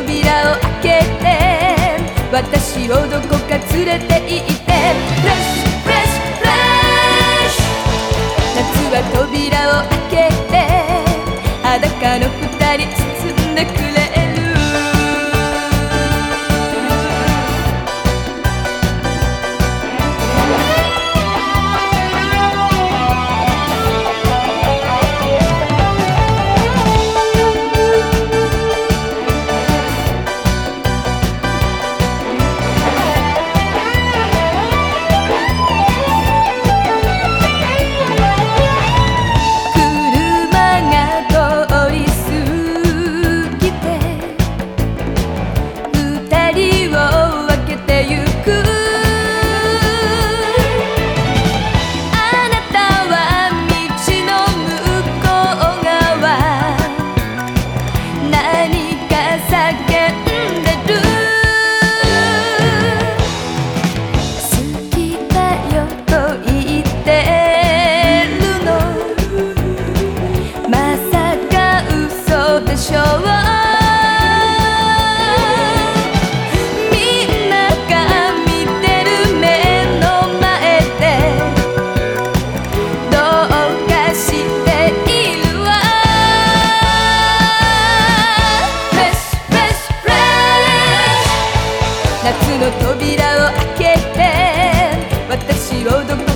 扉を開けて私をどこか連れて行ってフレッシュフレッシュフレッシュ夏は扉を開けて裸の二人包んでくれを開けて。私をどこ